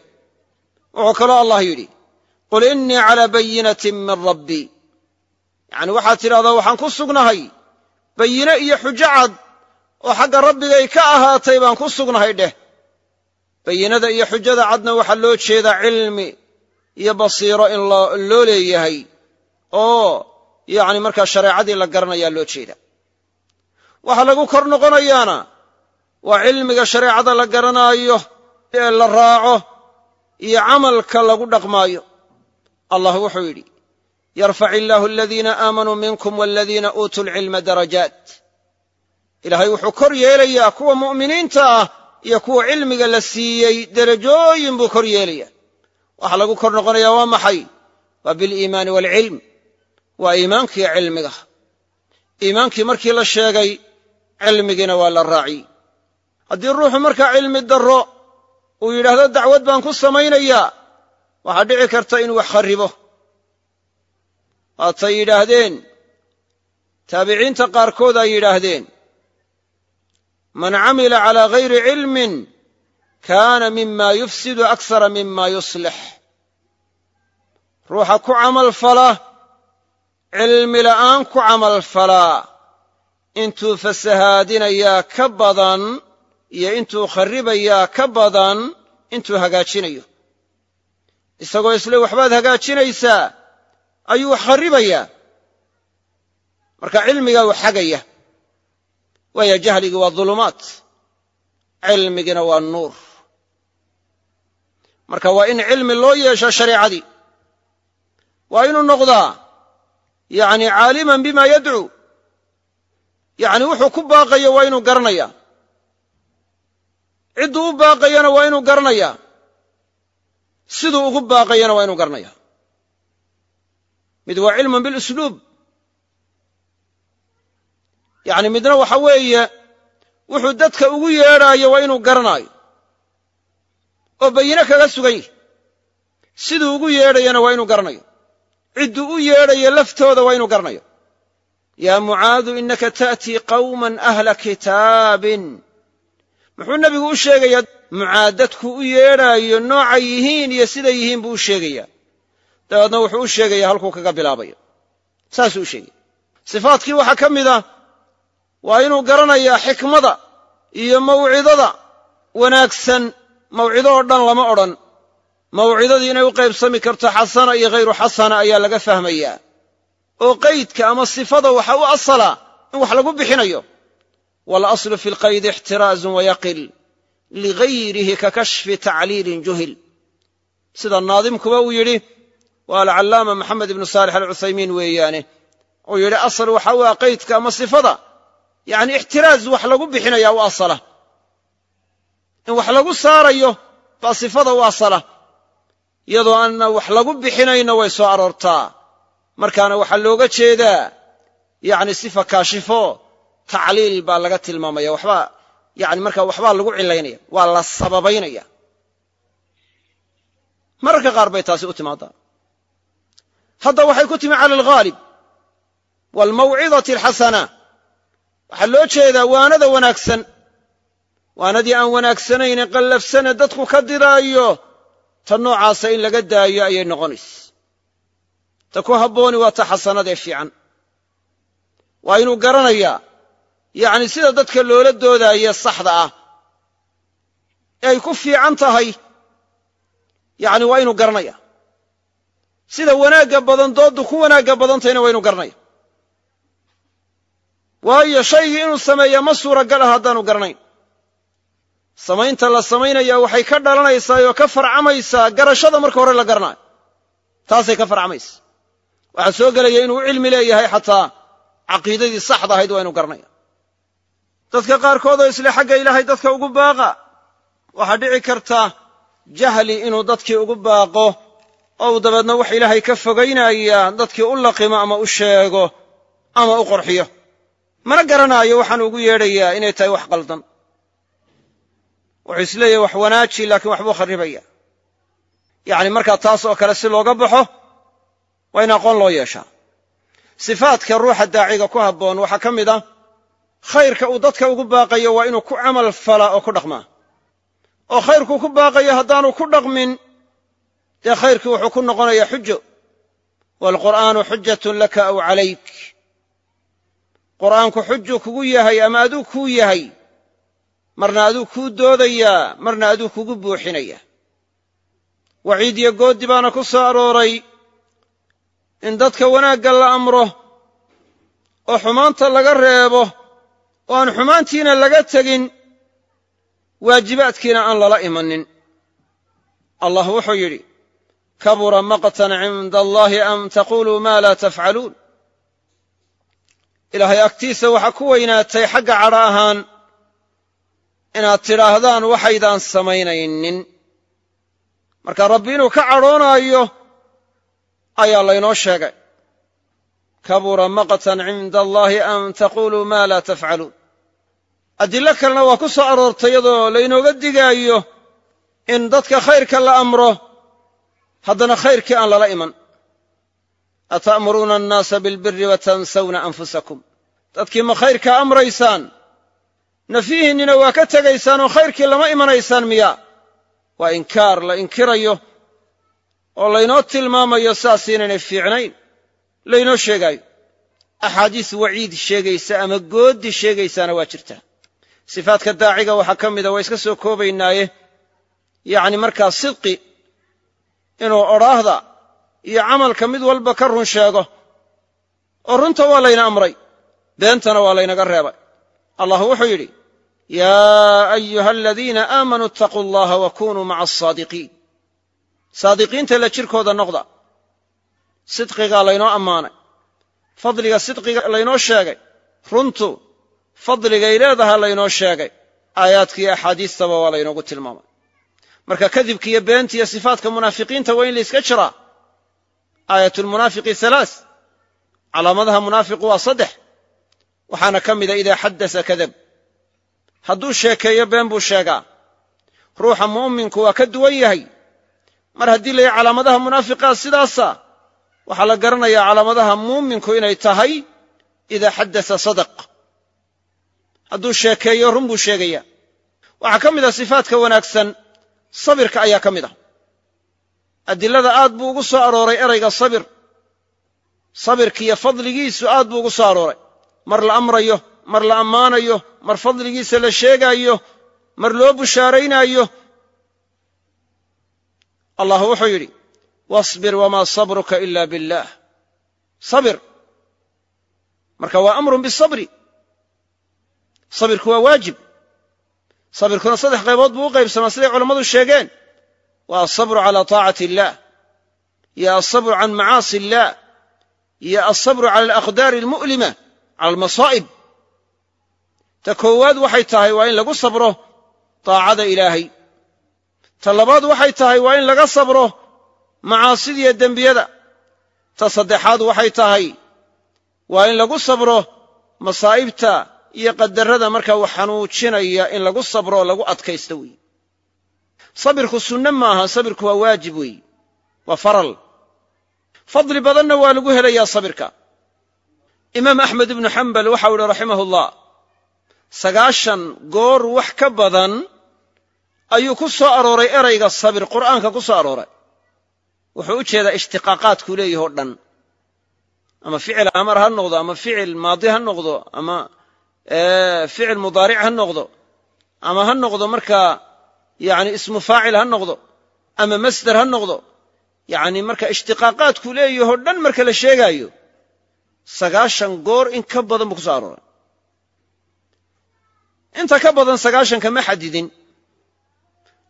Speaker 2: Wuxuu kaloo allah yidhi qul innii calaa bayinatin min rabbii yacni waxaad tidhahdaa waxaan ku sugnahay bayine iyo xujo cad oo xagga rabbigay ka ahaatay baan ku sugnahay dheh. Bayinada iyo xujada cadna waxaa loo jeedaa cilmi iyo basiiro in loo leeyahay oo yacni markaa shareecadii la garanayaa loo jeeda waxa lagu kor noqonayaana waa cilmiga shareecada la garanaayo ee la raaco iyo camalka lagu dhaqmaayo. Allah wuxuu yidhi yarfac illaahu aladiina aamanuu minkum waladiina uutuu lcilma darajaat. Ilaahay wuxuu kor yeelayaa kuwa mu'miniinta ah iyo kuwa cilmiga la siiyey derajooyin buu kor yeelaya waxa lagu kor noqonayaa waa maxay? Waa biliimaani waalcilm waa iimaankiiyo cilmiga. Iimaankii markii la sheegay cilmigiina waa la raaciyey haddii ruuxu markaa cilmi darro uu yidhaahdo dacwad baan ku samaynayaa waxaa dhici karta inuu wax kharribo. Waatay yidhaahdeen taabiciinta qaarkood ay yidhaahdeen man camila calaa gayri cilmin kaana mima yufsidu aksara mima yuslix. Ruuxa ku camalfala cilmi la'aan ku camalfalaa intuu fasahaadinayaa ka badan iyo intuu kharribayaa ka badan intuu hagaajinayo. Isagoo isle waxbaad hagaajinaysaa ayuu wax marka cilmigaa u xagaya waayo jahligii waa dulumaat cilmigina waa nuur. Marka waa in cilmi loo yeeshaa shareecadii waa inuu noqdaa yacni caaliman bima yadcuu. Yacni wuxuu ku baaqayo waa inuu garanayaa cidduu u baaqayana waa inuu garanayaa. Siduu ugu baaqayana waa inuu garanayaa. Mid waa cilman bilusluub yacni midna waxa weeye wuxuu dadka ugu yeedhaayo waa inuu garanaayo. Oo bayine kaga sugan yihi siduu ugu yeedhayana waa inuu garanayo. Cidduu u yeedhayo laftooda waa inuu garanayo. Yaa mucaadu innaka ta'tii qawman ahla kitaabin muxuu nebigu u sheegayaa mucaad dadku u yeedhaayo noocay yihiin iyo siday yihiin buu u sheegayaa. Dabeedna wuxuu u sheegayaa halkuu kaga bilaabayo saasuu u sheegaya sifaadkii waxaa ka mid ah waa inuu garanayaa xikmada iyo mawcidada wanaagsan. Mawcido oo dhan lama odhan. Mawcidadii inay u qaybsami karto xasana iyo hayru xasana ayaa laga fahmayaa. Oo qaydka ama sifada waxa u asala in wax lagu bixinayo waalaslu fi lqaydi ixtiraazun wayaqil ligayrihi ka kashfi tacliilin juhil sida naadimkuba uu yidhi waa alcallaama maxamed ibnu saalix alcuthaymiin weeyaane uu yidhi asal waxa ah qaydka ama sifada yacni ixtiraaz wax lagu bixinaya u asala in wax lagu saarayo baa sifada u asala iyadoo aanna wax lagu bixinayna way soo aroortaa markaana waxaa looga jeedaa yacni sifa kaashifo tacliil baa laga tilmaamaya waxbaa yani markaa waxbaa lagu cilaynaya waa la sababaynaya. Mararka qaar bay taasi u timaadaa. Hadda waxay ku timi cala alghaalib waalmawcidati alxasana. Waxaa loo jeedaa waanada wanaagsan waanadii aan wanaagsanayne qallafsane dadku ka diraayo ta noocaasa in laga daayo ayay noqonaysa ta ku habbooni waa ta xasanadee fiican. Waa inuu garanayaa yacni sida dadka loola doodaaye saxda ah ay ku fiican tahay yacni waa inuu garanaya. Sida wanaagga badan dooddu ku wanaagga badantayna waa inuu garanaya. Waayo shaygii inuu sameeya ma suuragal ah haddaanu garanayn. Samaynta la samaynaya waxay ka dhalanaysaa oo ka farcamaysaa garashada marka hore la garanaayo taasay ka farcamaysa. Waxaa soo gelaya inuu cilmi leeyahay xataa caqiidadii saxda ahayd waa inuu garanaya dadka qaarkood oo isle xagga ilaahay dadka ugu baaqa waxaa dhici karta jahli inuu dadkii ugu baaqo oo uu dabeedna wax ilaahay ka fogaynaya dadkii u laqimo ama u sheego ama u qorxiyo mana garanaayo waxaan ugu yeedhayaa inay tahay wax qaldan. Wuxuu is leeyahay wax wanaaji laakiin waxbuu kharribaya yacni markaa taas oo kale si looga baxo waa in aqoon loo yeeshaa. Sifaadka ruuxa daaciga ku habboon waxaa ka mid ah khayrka uu dadka ugu baaqayo waa inuu ku camal falaa oo ku dhaqmaa. oo khayrkuu ku baaqayo haddaanu ku dhaqmin dee khayrkii wuxuu ku noqonayaa xujo. Waalqur'aanu xujatun laka aw calayk. Qur'aanku xujuu kugu yahay ama aduu kuu yahay? Marna aduu kuu doodayaa marna aduu kugu buuxinaya. Waciid iyo gooddi baana ku soo arooray in dadka wanaagga la amro oo xumaanta laga reebo oo aan xumaantiina laga tegin waajibaadkiina aan lala imanin. Allah wuxuu yidhi kabura maqtan cinda allahi an taquluu ma laa tafcaluun. Ilaahay agtiisa waxaa ku weynaatay xagga cadho ahaan inaad tidhaahdaan waxaydaan samaynaynin. Marka rabbi inuu ka cadhoonaayo ayaa laynoo sheegay. Kabura maqtan cinda allahi an taquluu ma laa tafcaluun adillo kalena waa ku soo aroortay iyadoo laynooga digaayo in dadka khayrka la amro haddana khayrkii aan lala iman. Ata'muruuna annaasa bilbiri wa tansawna anfusakum. Dadkii ma khayrkaa amraysaan? Nafihiinnina waa ka tegaysaan oo khayrkii lama imanaysaan miya waa inkaar la inkirayo oo laynoo tilmaamayo saas inaynay fiicnayn. Laynoo sheegaayo. Axaadiis waciid sheegaysa ama gooddi sheegaysaana waa jirtaa sifaadka daaciga waxaa ka mida waa iska soo koobaynaaye. Yacni markaa sidqi inuu odhaahda iyo camalka mid walba ka run sheego oo runta waa layna amray beentana waa laynaga reebay. Allah wuxuu yidhi yaa ayuha aladiina aamanuu itaquu allaha wa kunuu maca asaadiqiin saadiqiinta la jirkooda noqda sidqigaa laynoo ammaanay fadliga sidqiga laynoo sheegay runtu fadligay leedaha laynoo sheegay. Aayaadkiiyo axaadiistaba waa laynoogu tilmaamay. Marka kadibka iyo beenta iyo sifaadka munaafiqiinta waa in layska jiraa aayatulmunaafiqi halaas calaamadaha munaafiqu waa saddex. Waxaana ka mida idaa xaddasa kadab. Hadduu sheekeeyo been buu sheegaa. Ruuxa mu'minku waa ka duwan yahay. Mar haddii la yahay calaamadaha munaafiqaa sidaasa waxaa la garanayaa calaamadaha muuminku inay tahay idaa xaddasa sadaq hadduu sheekeeyo run buu sheegaya waxaa ka mid a sifaadka wanaagsan sabirka ayaa ka mid ah. Adilada aad buu ugu soo arooray erayga sabir. Sabirkiiyo fadligiisu aad buu ugu soo arooray. Mar la amrayo mar la ammaanayo mar fadligiisa la sheegaayo mar loo bushaaraynaayo. Allah wuxuu yidhi wasbir wamaa sabruka ila biاllah sabir. Marka waa amrun bisabri sabirku waa waajib. Sabirkuna saddex qaybood buu u qaybsamaa siday culammadu sheegeen. Waa alsabru cala taacati illah iyo alsabru can macaasi illah iyo alsabru cala alaqdaari almu'lima cala almasaa'ib. Ta koowaad waxay tahay waa in lagu sabro taacada ilaahay. Ta labaad waxay tahay waa in laga sabro macaasidiiyo dembiyada. Ta saddexaad waxay tahay waa in lagu sabro masaa'ibta iyo qadarrada markaa wax xanuujinaya in lagu sabro oo lagu adkaysto weeye sabirku sunne maaha sabirku waa waajib weeye waa faral. Fadli badanna waa lagu helayaa sabirka. Imaam axmed ibnu xambal waxau ihi raximah ullah sagaashan goor wax ka badan ayuu ku soo arooray erayga sabir qur'aanka ku soo arooray. Wuxuu u jeedaa ishtiqaaqaadkuu leeyahi o dhan. Ama ficil amar ha noqdo ama ficil maadi ha noqdo ama ficil mudaaric ha noqdo ama ha noqdo markaa yani ismu faacil ha noqdo ama masder ha noqdo yani marka ishtiqaaqaadku leeyaho dhan marka la sheegaayo sagaashan goor in ka badan buu ku so arooray. Inta ka badan sagaashanka ma xadidin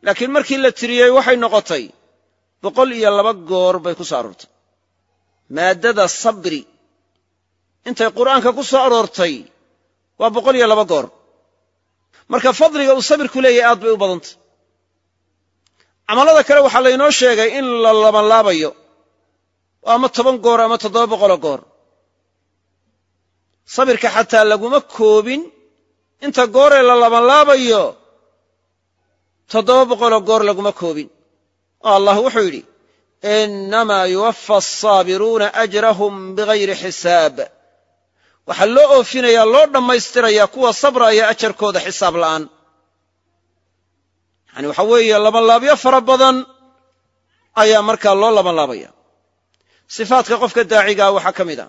Speaker 2: laakiin markii la tiriyey waxay noqotay boqol iyo laba goor bay ku soo aroortay. Maaddada sabri intay qur'aanka ku soo aroortay waa boqol iyo laba goor. Marka fadliga uu sabirku leeyahay aad bay u badantay. Camallada kale waxaa laynoo sheegay in la labanlaabayo oo ama toban goor ama toddoba boqoloo goor. Sabirka xataa laguma koobin. Inta gooree la labanlaabayo toddoba boqoloo goor laguma koobin. Oo allah wuxuu yidhi innamaa yuwaffa asaabiruuna ajrahum bigayri xisaab waxaa loo oofinayaa loo dhammaystirayaa kuwa sabraya ajarkooda xisaab la'aan. Yani waxa weeye labanlaabyo fara badan ayaa markaa loo labanlaabaya. Sifaadka qofka daacigaa waxaa ka mid a.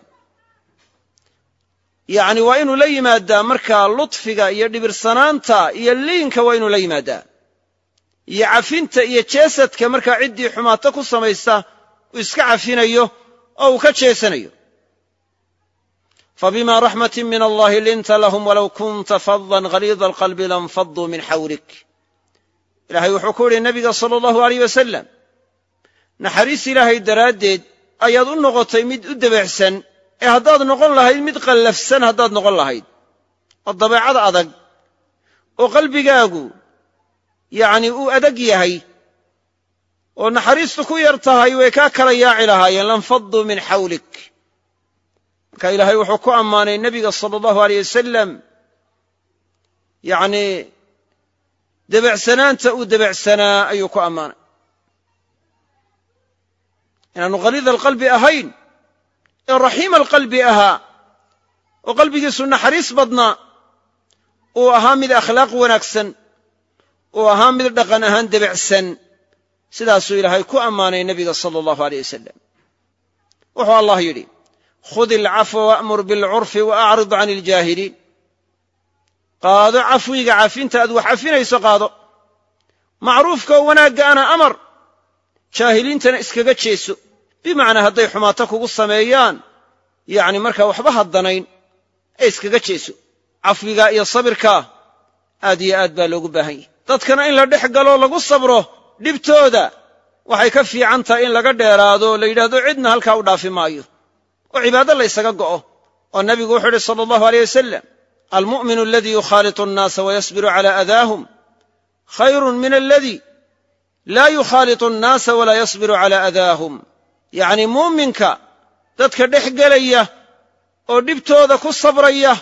Speaker 2: Yacni waa inuu la yimaadaa markaa ludfiga iyo dhibirsanaanta iyo liinka waa inuu la yimaadaa. Iyo cafinta iyo jeesadka markaa ciddii xumaato ku samaysa uu iska cafinayo oo uu ka jeesanayo fabima raxmatin min allahi linta lahum walow kunta fadan haliida alqalbi lanfaduu min xawlik ilaahay wuxuu ku yidhi nebiga sala allahu aleyh wasalam naxariis ilaahay daraaddeed ayaad u noqotay mid u debecsan ee haddaad noqon lahayd mid qallafsan haddaad noqon lahayd oo dabeecad adag oo qalbigaagu yacni uu adag yahay oo naxariistu ku yar tahay way kaa kala yaaci lahaayeen lanfaduu min xawlik marka ilaahay wuxuu ku ammaanay nebiga sala allahu aleyh wasalam yacni debecsanaanta uu debecsanaa ayuu ku ammaanay. Inaanu khaliida alqalbi ahayn ee raxiima alqalbi ahaa oo qalbigiisu naxariis badnaa uu ahaa mid akhlaaq wanaagsan uu ahaa mid dhaqan ahaan debecsan sidaasuu ilaahay ku ammaanay nebiga sala allahu aleyh wasalam wuxuu allah yidhi khud ilcafwa waamur bilcurfi wa acrid can iljaahiliin qaado cafwiga cafinta aad wax cafinayso qaado macruufka oo wanaaggaana amar jaahiliintana iskaga jeeso bimacnaa hadday xumaato kugu sameeyaan yacni markaa waxba haddanayn ee iskaga jeeso cafwiga iyo sabirkaa aad iyo aad baa loogu baahan yahy dadkana in la dhex galo lagu sabro dhibtooda waxay ka fiican tahay in laga dheeraado la yidhahdo cidna halkaa u dhaafi maayo oo cibaado la ysaga go'o. Oo nebigu wuxuu yidhi sala allahu aleyh wasalam almu'minu aladii yukhaalitu annaasa wayasbiru cala adaahum khayrun min aladii laa yukhaalitu annaasa walaa yasbiru cala adaahum yacni muuminka dadka dhex gelaya oo dhibtooda ku sabraya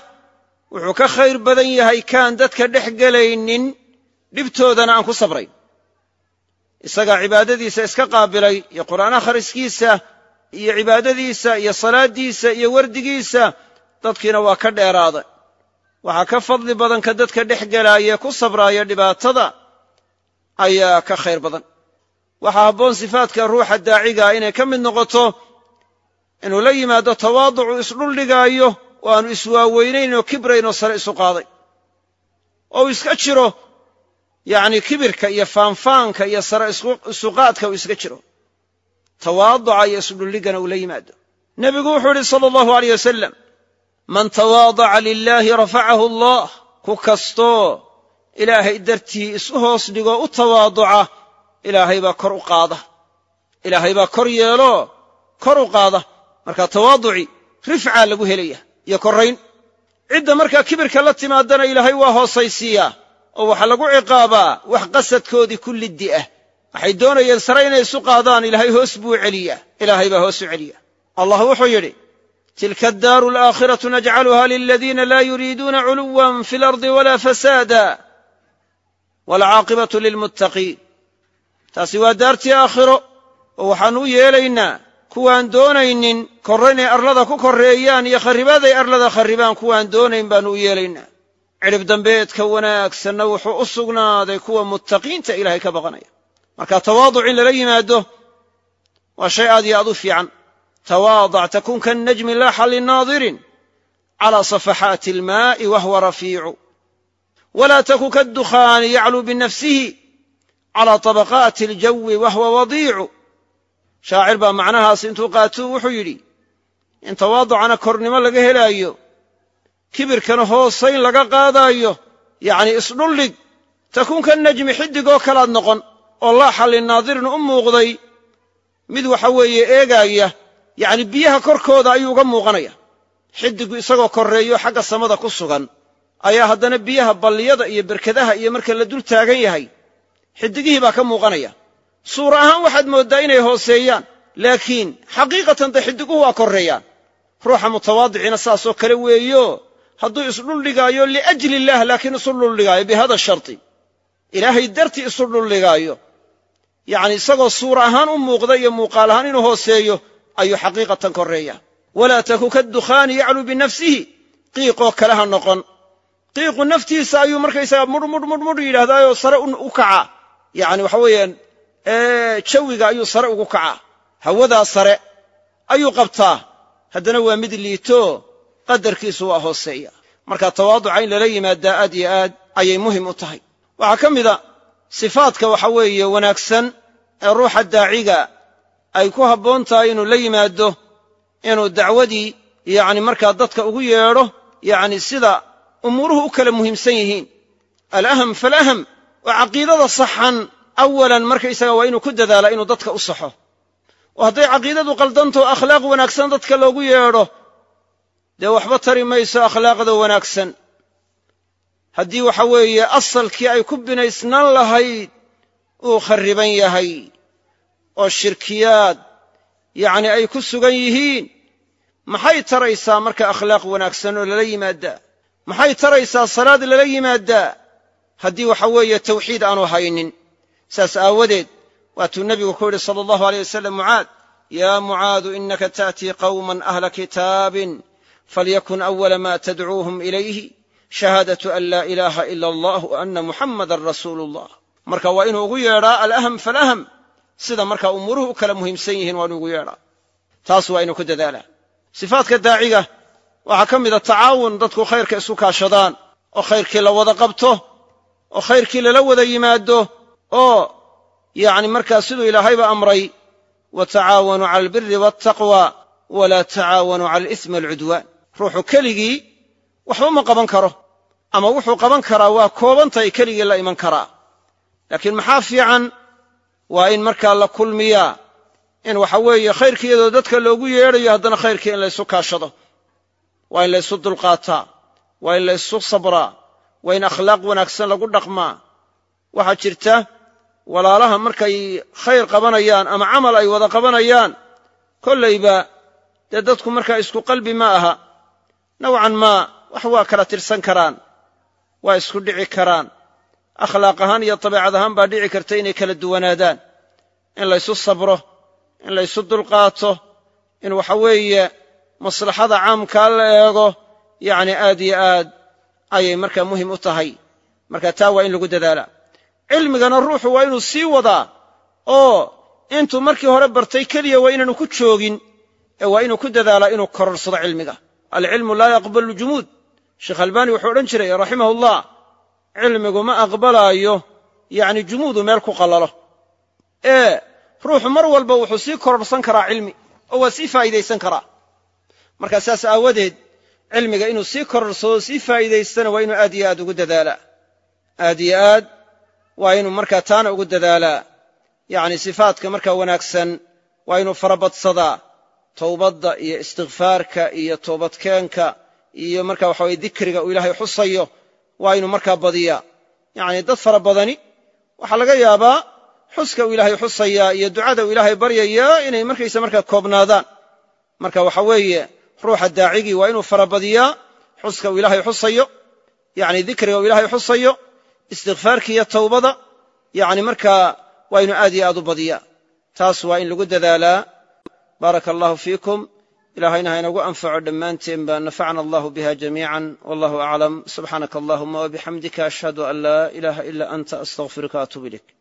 Speaker 2: wuxuu ka khayr badan yahay kaan dadka dhex gelaynin dhibtoodana aan ku sabrayn. Isagaa cibaadadiisa iska qaabilay iyo qur'aan akhriskiisa iyo cibaadadiisa iyo salaaddiisa iyo wardigiisa dadkiina waa ka dheeraaday. Waxaa ka fadli badan ka dadka dhex gelaayee ku sabraaya dhibaatada ayaa ka khayr badan. Waxaa habboon sifaadka ruuxa daacigaa inay ka mid noqoto inuu la yimaado tawaaducu isdhuldhigaayo oo aanu iswaaweynayn oo kibrayn oo sare isu qaaday. Oo uu iska jiro yacni kibirka iyo faanfaanka iyo sare isuqaadka uu iska jiro tawaaduca iyo isdhuldhigana uu la yimaado. Nebigu wuxuu yidhi sala allahu aleyh wasalam man tawaadaca lilaahi rafacahu allah ku kastoo ilaahay dartii isu hoos dhigoo u tawaaduca ilaahay baa kor u qaada. Ilaahay baa kor yeelo kor u qaada. Markaa tawaaduci rifcaa lagu helaya iyo korrayn. Cidda markaa kibirka la timaadana ilaahay waa hoosaysiiyaa oo waxaa lagu ciqaabaa wax qasadkoodii ku liddi ah waxay doonayeen sare inay isu qaadaan ilaahay hoos buu celiyaa. Ilaahay baa hoos u celiya allah wuxuu yidhi tilka addaaru alaakhiratu najcaluha liladiina laa yuriiduuna culuwan fi lardi walaa fasaada waalcaaqibatu lilmuttaqiin. Taasi waa daartii aakhiro oo waxaannu u yeelaynaa kuwaan doonaynin korra inay arlada ku korreeyaan iyo kharribaaday arlada kharribaan kuwaan doonayn baannu u yeelaynaa. Cidhib dambeedka wanaagsanna wuxuu u sugnaaday kuwa muttaqiinta ilaahay ka baqanaya marka tawaaduc in lala yimaado waa shay aad iyo aad u fiican. Tawaadac takun kannajmi laaxa linaadirin cala safaxaati almaa'i wahwa rafiicu. Walaa taku kaddukhaani yacluu binafsihi cala tabaqaati aljawi wahwa wadiicu. Shaacir baa macnahaas intuu qaatuu wuxuu yidhi in tawaaducana kornimo laga helaayo kibirkana hoosayn laga qaadaayo yacnii isdhullig takuun ka najmi xidigoo kalaad noqon oo laaxa linaadirin u muuqday mid waxa weeye eegaaya yacni biyaha korkooda ayuu uga muuqanaya. Xiddigu isagoo korreeyo xagga samada ku sugan ayaa haddana biyaha balliyada iyo berkadaha iyo marka la dul taagan yahay xiddigihii baa ka muuqanaya. Suura ahaan waxaad mooddaa inay hooseeyaan laakiin xaqiiqatan dee xidiguhu waa korreeyaan. Ruuxa mutawaadiciina saasoo kale weeyo hadduu isdhuldhigaayo liajli illaah laakiin isu dhuldhigaayo bihada sharti. Ilaahay dartii isu dhuldhigaayo yacni isagoo suura ahaan u muuqda iyo muuqaal ahaan inuu hooseeyo ayuu xaqiiqatan korreeya. Walaa taku kaddukhaani yacluu binafsihi. Qiiqoo kale ha noqon. Qiiqu naftiisa ayuu markaysaga mudhmudhmudhmudh yidhaahdaayoo sare u kacaa yacni waxa weeyaan jawiga ayuu sare ugu kacaa hawadaa sare ayuu qabtaa. Haddana waa mid liito. Qadarkiisu waa hooseeya. Marka tawaaduca in lala yimaadaa aad iyo aad ayay muhiim u tahay. Waxaa ka mida sifaadka waxa weeye wanaagsan ee ruuxa daaciga ay ku habboon tahay inuu la yimaado inuu dacwadii yacni markaa dadka ugu yeedho yacni sida umuuruhu u kala muhiimsan yihiin. Alaham falaham oo caqiidada saxan awalan markaysaga waa inuu ku dadaalaa inuu dadka u saxo. Oo hadday caqiidadu qaldanto akhlaaq wanaagsan dadka loogu yeedho dee waxba tari mayso akhlaaqda wanaagsan haddii waxa weeye asalkii ay ku binaysnaan lahayd uu kharriban yahay oo shirkiyaad yacni ay ku sugan yihiin maxay taraysaa marka akhlaaq wanaagsan oo lala yimaaddaa maxay taraysaa salaad lala yimaaddaa haddii waxa weeye tawxiid aanu haynin saas aawadeed waatuu nebigu ku yidhi sala allahu aleyh wasalam mucaad yaa mucaadu inaka ta'tii qawman ahla kitaabin falyakun awala ma tadcuuhum ilayhi shahaadatu an laa ilaaha ila allah wa anna muxammadan rasuulu allah marka waa inuu ugu yeedhaa alaham falaham sida markaa umuuruhu u kala muhiimsan yihiin waa inuu ugu yeedhaa. Taas waa inuu ku dadaalaa. Sifaadka daaciga waxaa ka mida tacaawun dadku khayrka isu kaashadaan. Oo khayrkii la wada qabto oo khayrkii lala wada yimaado oo yacni markaa siduu ilaahayba amray wa tacaawanuu cala albiri waltaqwa walaa tacaawanuu cala alismi walcudwaan waxba ma qaban karo ama wuxuu qaban karaa waa koobantahay keligii la iman karaa. Laakiin maxaa fiican? Waa in markaa la kulmiyaa in waxa weeye khayrkii iyadoo dadka loogu yeedhayo haddana khayrkii in laysu kaashado waa in laysu dulqaataa waa in laysu sabraa waa in akhlaaq wanaagsan lagu dhaqmaa. Waxaa jirta walaalaha markay khayr qabanayaan ama camal ay wada qabanayaan kollayba dee dadku markaa isku qalbi ma aha. Nowcan maa wax waa kala tirsan karaan waa isku dhici karaan. Akhlaaq ahaan iyo dabeecad ahaan baa dhici karta inay kala duwanaadaan. In laysu sabro in laysu dulqaato in waxa weeye maslaxada caamkaa la eego yacni aad iyo aad ayay markaa muhiim u tahay. Marka taa waa in lagu dadaalaa cilmigana ruuxu waa inuu sii wadaa oo intuu markii hore bartay keliya waa inaanu ku joogin ee waa inuu ku dadaalaa inuu kororsado cilmiga. Alcilmu laa yaqbalu jumuud sheekh albaani wuxuu odhan jiray raximahullah cilmigu ma aqbalaayo yacni jumuudu meel ku qallalo ee ruuxu mar walba wuxuu sii kororsan karaa cilmi oo waa sii faa'iidaysan karaa. Markaa saas aawadeed cilmiga inuu sii kororsado sii faa'iidaystana waa inuu aad iyo aad ugu dadaalaa aad iyo aad waa inuu markaa taana ugu dadaalaa yacni sifaadka markaa wanaagsan waa inuu farabadsadaa towbadda iyo istikfaarka iyo toobadkeenka iyo marka waxa weye dikriga uu ilaahay xusayo waa inuu markaa badiyaa. Yacni dad fara badani waxaa laga yaabaa xuska uu ilaahay xusayaa iyo ducada uu ilaahay baryayaa inay markaysa markaa koobnaadaan. Marka waxa weeye ruuxa daacigii waa inuu farabadiyaa xuska uu ilaahay xusayo yacni dikriga uu ilaahay xusayo istikfaarki iyo towbada yacni markaa waa inuu aad iyo aad u badiyaa. Taas waa in lagu dadaalaa. Baaraka allahu fiikum ilahayna ha inagu anfaco dhammaanteen ba nafacna allahu biha jamiican. Wallahu aclam subxaanaka allahuma wabixamdika ashhadu an laa ilaaha ila anta astaqfiruka atuub ilayk